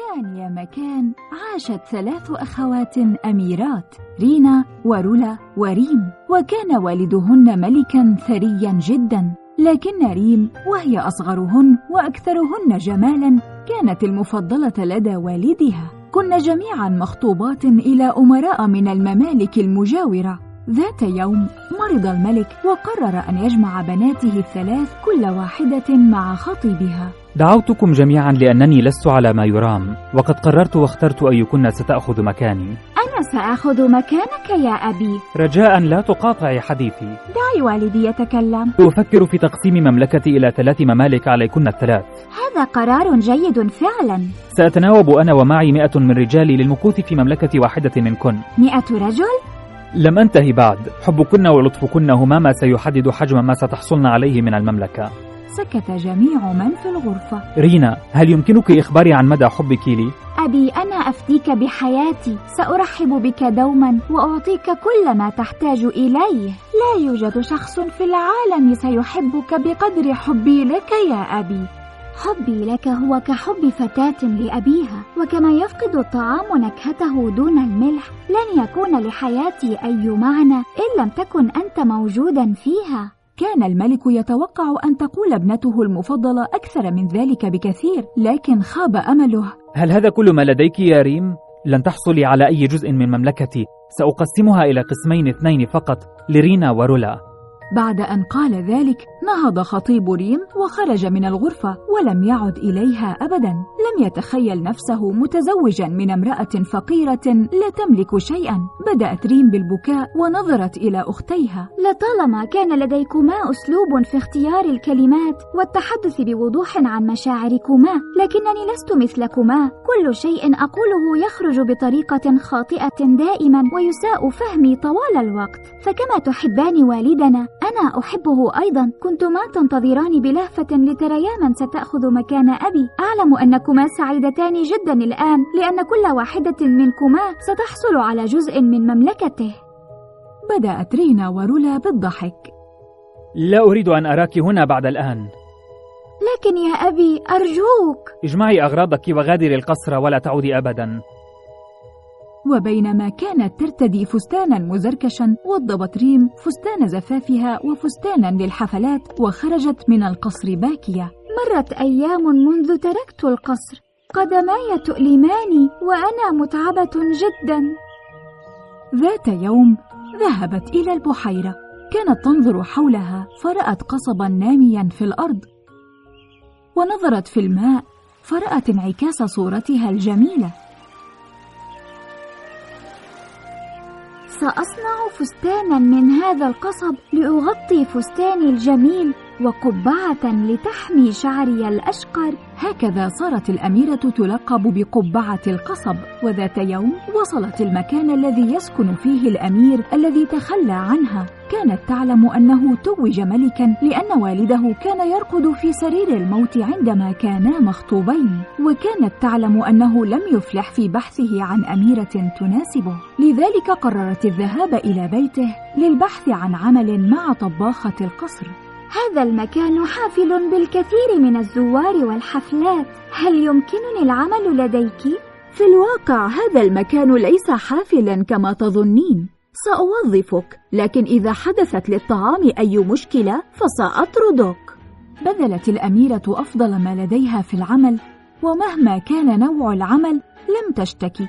كان يا مكان عاشت ثلاث أخوات أميرات رينا ورولا وريم. وكان والدهن ملكا ثريا جدا. لكن ريم وهي أصغرهن وأكثرهن جمالا كانت المفضلة لدى والدها. كن جميعا مخطوبات إلى أمراء من الممالك المجاورة. ذات يوم مرض الملك وقرر أن يجمع بناته الثلاث كل واحدة مع خطيبها. دعوتكم جميعا لأنني لست على ما يرام وقد قررت واخترت أيكن ستأخذ مكاني. أنا سآخذ مكانك يا أبي. رجاء لا تقاطعي حديثي. دعي والدي يتكلم أفكر في تقسيم مملكتي إلى ثلاث ممالك عليكن الثلاث. هذا قرار جيد فعلا. سأتناوب أنا ومعي مئة من رجالي للمكوث في مملكة واحدة منكن. مئة رجل؟ لم أنتهي بعد. حبكن ولطفكن هما ما سيحدد حجم ما ستحصلن عليه من المملكة. سكت جميع من في الغرفة. رينا هل يمكنك إخباري عن مدى حبك لي؟ أبي أنا أفديك بحياتي. سأرحب بك دوما وأعطيك كل ما تحتاج إليه. لا يوجد شخص في العالم سيحبك بقدر حبي لك يا أبي. حبي لك هو كحب فتاة لأبيها وكما يفقد الطعام نكهته دون الملح. لن يكون لحياتي أي معنى إن لم تكن أنت موجودا فيها. كان الملك يتوقع أن تقول ابنته المفضلة أكثر من ذلك بكثير لكن خاب أمله. هل هذا كل ما لديك يا ريم؟ لن تحصلي على أي جزء من مملكتي. سأقسمها إلى قسمين اثنين فقط لرينا ورولا بعد أن قال ذلك نهض خطيب ريم وخرج من الغرفة ولم يعد إليها أبدا. لم يتخيل نفسه متزوجا من امرأة فقيرة لا تملك شيئا. بدأت ريم بالبكاء ونظرت إلى أختيها. لطالما كان لديكما أسلوب في اختيار الكلمات والتحدث بوضوح عن مشاعركما لكنني لست مثلكما. كل شيء أقوله يخرج بطريقة خاطئة دائما ويساء فهمي طوال الوقت. فكما تحبان والدنا أنا أحبه أيضا. كنتما تنتظران بلهفة لتريا من ستأخذ مكان أبي. أعلم أنكما سعيدتان جدا الآن لأن كل واحدة منكما ستحصل على جزء من مملكته. بدأت رينا ورولا بالضحك. لا أريد أن أراك هنا بعد الآن. لكن يا أبي أرجوك. اجمعي أغراضك وغادري القصر ولا تعودي أبدا. وبينما كانت ترتدي فستانا مزركشا وضبت ريم فستان زفافها وفستانا للحفلات وخرجت من القصر باكية. مرت أيام منذ تركت القصر. قدماي تؤلماني وأنا متعبة جدا. ذات يوم ذهبت إلى البحيرة. كانت تنظر حولها فرأت قصبا ناميا في الأرض. ونظرت في الماء فرأت انعكاس صورتها الجميلة. سأصنع فستانا من هذا القصب لأغطي فستاني الجميل. وقبعة لتحمي شعري الأشقر. هكذا صارت الأميرة تلقب بقبعة القصب وذات يوم وصلت المكان الذي يسكن فيه الأمير الذي تخلى عنها. كانت تعلم أنه توج ملكا لأن والده كان يرقد في سرير الموت عندما كانا مخطوبين. وكانت تعلم أنه لم يفلح في بحثه عن أميرة تناسبه. لذلك قررت الذهاب إلى بيته للبحث عن عمل مع طباخة القصر. هذا المكان حافل بالكثير من الزوار والحفلات. هل يمكنني العمل لديك؟ في الواقع هذا المكان ليس حافلا كما تظنين. سأوظفك لكن إذا حدثت للطعام أي مشكلة فسأطردك. بذلت الأميرة أفضل ما لديها في العمل ومهما كان نوع العمل لم تشتكي.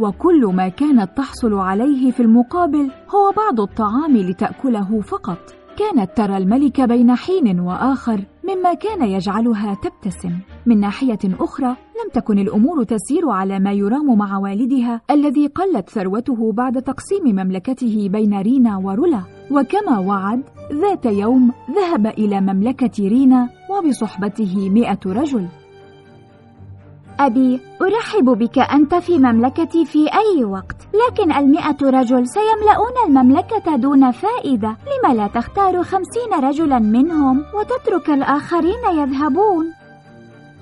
وكل ما كانت تحصل عليه في المقابل هو بعض الطعام لتأكله فقط. كانت ترى الملك بين حين وآخر مما كان يجعلها تبتسم. من ناحية أخرى لم تكن الأمور تسير على ما يرام مع والدها الذي قلت ثروته بعد تقسيم مملكته بين رينا ورولا. وكما وعد ذات يوم ذهب إلى مملكة رينا وبصحبته مئة رجل. أبي أرحب بك. أنت في مملكتي في أي وقت. لكن المئة رجل سيملؤون المملكة دون فائدة. لم لا تختار خمسين رجلا منهم؟ وتترك الآخرين يذهبون.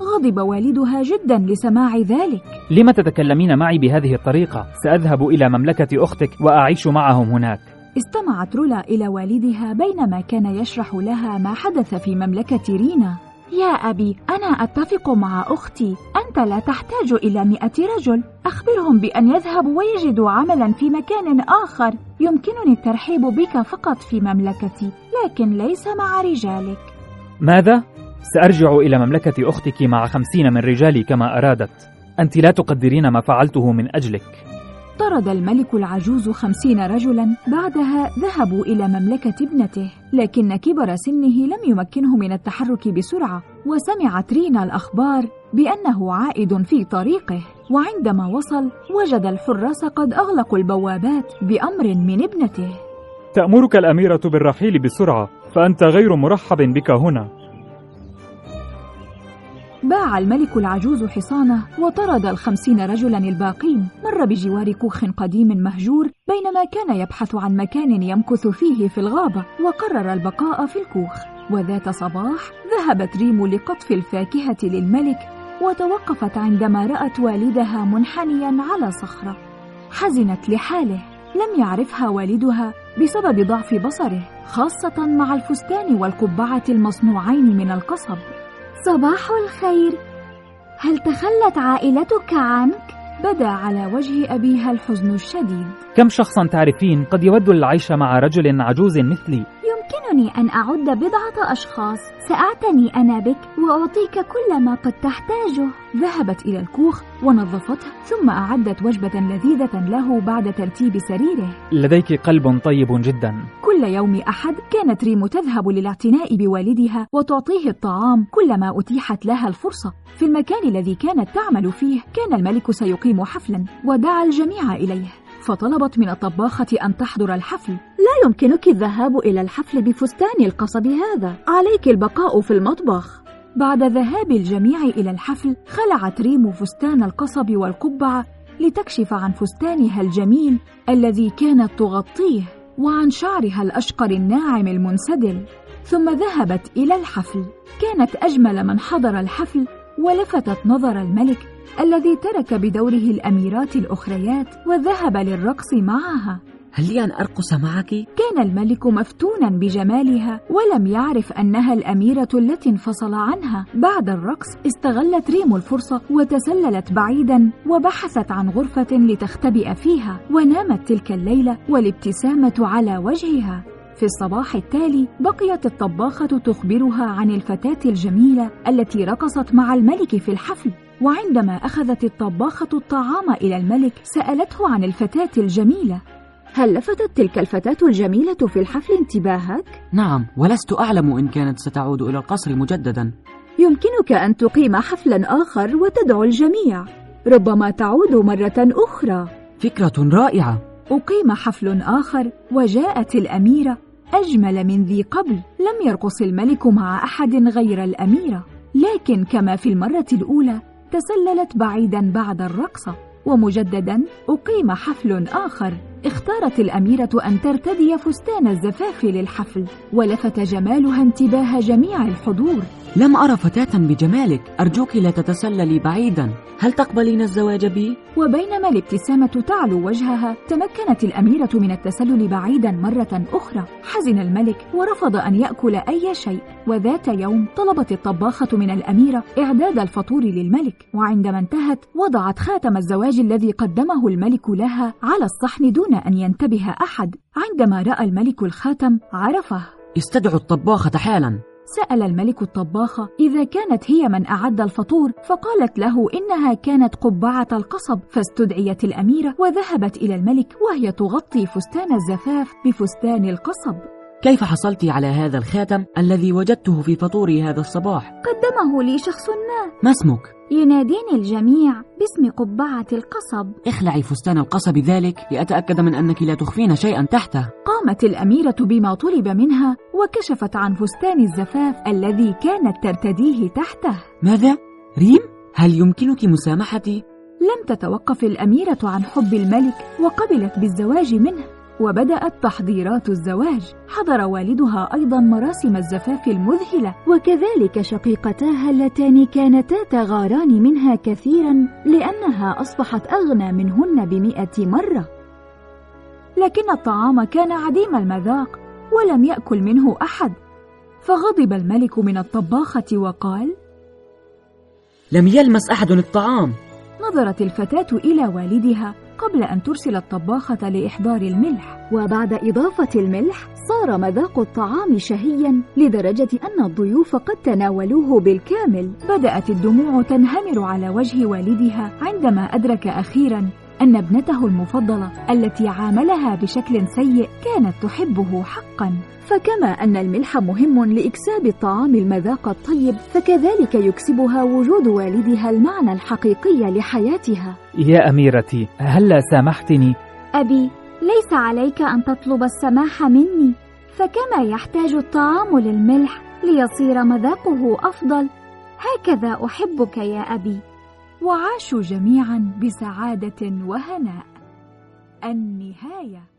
غضب والدها جدا لسماع ذلك. لم تتكلمين معي بهذه الطريقة؟ سأذهب إلى مملكة أختك وأعيش معهم هناك. استمعت رولا إلى والدها بينما كان يشرح لها ما حدث في مملكة رينا. يا أبي أنا أتفق مع أختي. أنت لا تحتاج إلى مئة رجل. أخبرهم بأن يذهبوا ويجدوا عملا في مكان آخر. يمكنني الترحيب بك فقط في مملكتي لكن ليس مع رجالك. ماذا؟ سأرجع إلى مملكة أختك مع خمسين من رجالي كما أرادت. أنت لا تقدرين ما فعلته من أجلك. طرد الملك العجوز خمسين رجلا بعدها ذهبوا إلى مملكة ابنته لكن كبر سنه لم يمكنه من التحرك بسرعة وسمعت رينا الأخبار بأنه عائد في طريقه وعندما وصل وجد الحراس قد أغلقوا البوابات بأمر من ابنته. تأمرك الأميرة بالرحيل بسرعة فأنت غير مرحب بك هنا. باع الملك العجوز حصانه وطرد الخمسين رجلا الباقين. مر بجوار كوخ قديم مهجور بينما كان يبحث عن مكان يمكث فيه في الغابة وقرر البقاء في الكوخ. وذات صباح ذهبت ريم لقطف الفاكهة للملك وتوقفت عندما رأت والدها منحنيا على صخرة. حزنت لحاله لم يعرفها والدها بسبب ضعف بصره خاصة مع الفستان والقبعة المصنوعين من القصب. صباح الخير. هل تخلت عائلتك عنك؟ بدا على وجه أبيها الحزن الشديد. كم شخصا تعرفين قد يود العيش مع رجل عجوز مثلي؟ يمكنني أن أعد بضعة أشخاص. سأعتني أنا بك وأعطيك كل ما قد تحتاجه. ذهبت إلى الكوخ ونظفته ثم أعدت وجبة لذيذة له بعد ترتيب سريره. لديك قلب طيب جدا. كل يوم أحد كانت ريم تذهب للاعتناء بوالدها وتعطيه الطعام كلما أتيحت لها الفرصة. في المكان الذي كانت تعمل فيه كان الملك سيقيم حفلا ودعا الجميع إليه. فطلبت من الطباخة أن تحضر الحفل. لا يمكنك الذهاب إلى الحفل بفستان القصب هذا. عليك البقاء في المطبخ. بعد ذهاب الجميع إلى الحفل خلعت ريم فستان القصب والقبعة لتكشف عن فستانها الجميل الذي كانت تغطيه وعن شعرها الأشقر الناعم المنسدل. ثم ذهبت إلى الحفل. كانت أجمل من حضر الحفل ولفتت نظر الملك الذي ترك بدوره الأميرات الأخريات وذهب للرقص معها. هل لي أن أرقص معك؟ كان الملك مفتونا بجمالها ولم يعرف أنها الأميرة التي انفصل عنها. بعد الرقص استغلت ريم الفرصة وتسللت بعيدا وبحثت عن غرفة لتختبئ فيها ونامت تلك الليلة والابتسامة على وجهها. في الصباح التالي بقيت الطباخة تخبرها عن الفتاة الجميلة التي رقصت مع الملك في الحفل. وعندما أخذت الطباخة الطعام إلى الملك سألته عن الفتاة الجميلة. هل لفتت تلك الفتاة الجميلة في الحفل انتباهك؟ نعم ولست أعلم إن كانت ستعود إلى القصر مجددا. يمكنك أن تقيم حفلا آخر وتدعو الجميع. ربما تعود مرة أخرى. فكرة رائعة. أقيم حفل آخر وجاءت الأميرة أجمل من ذي قبل. لم يرقص الملك مع أحد غير الأميرة. لكن كما في المرة الأولى تسللت بعيدا بعد الرقصة ومجددا أقيم حفل آخر. اختارت الأميرة أن ترتدي فستان الزفاف للحفل ولفت جمالها انتباه جميع الحضور. لم أرى فتاة بجمالك أرجوك لا تتسللي بعيدا. هل تقبلين الزواج بي؟ وبينما الابتسامة تعلو وجهها تمكنت الأميرة من التسلل بعيدا مرة أخرى. حزن الملك ورفض أن يأكل أي شيء وذات يوم طلبت الطباخة من الأميرة إعداد الفطور للملك. وعندما انتهت وضعت خاتم الزواج الذي قدمه الملك لها على الصحن دون أن ينتبه أحد عندما رأى الملك الخاتم عرفه. استدعوا الطباخة حالا. سأل الملك الطباخة إذا كانت هي من أعد الفطور فقالت له إنها كانت قبعة القصب فاستدعيت الأميرة وذهبت إلى الملك وهي تغطي فستان الزفاف بفستان القصب. كيف حصلت على هذا الخاتم الذي وجدته في فطوري هذا الصباح؟ قدمه لي شخص ما ما اسمك؟ يناديني الجميع باسم قبعة القصب اخلعي فستان القصب ذلك لأتأكد من أنك لا تخفين شيئا تحته قامت الأميرة بما طلب منها وكشفت عن فستان الزفاف الذي كانت ترتديه تحته ماذا؟ ريم؟ هل يمكنك مسامحتي؟ لم تتوقف الأميرة عن حب الملك وقبلت بالزواج منه وبدأت تحضيرات الزواج. حضر والدها أيضا مراسم الزفاف المذهلة وكذلك شقيقتاها اللتان كانتا تغاران منها كثيرا لأنها أصبحت أغنى منهن بمئة مرة. لكن الطعام كان عديم المذاق ولم يأكل منه أحد. فغضب الملك من الطباخة وقال لم يلمس أحد الطعام. نظرت الفتاة إلى والدها قبل أن ترسل الطباخة لإحضار الملح. وبعد إضافة الملح صار مذاق الطعام شهيا لدرجة أن الضيوف قد تناولوه بالكامل. بدأت الدموع تنهمر على وجه والدها عندما أدرك أخيرا أن ابنته المفضلة التي عاملها بشكل سيء كانت تحبه حقا. فكما أن الملح مهم لإكساب الطعام المذاق الطيب فكذلك يكسبها وجود والدها المعنى الحقيقي لحياتها. يا أميرتي هل سامحتني؟ أبي ليس عليك أن تطلب السماح مني. فكما يحتاج الطعام للملح ليصير مذاقه أفضل. هكذا أحبك يا أبي. وعاشوا جميعا بسعادة وهناء. النهاية.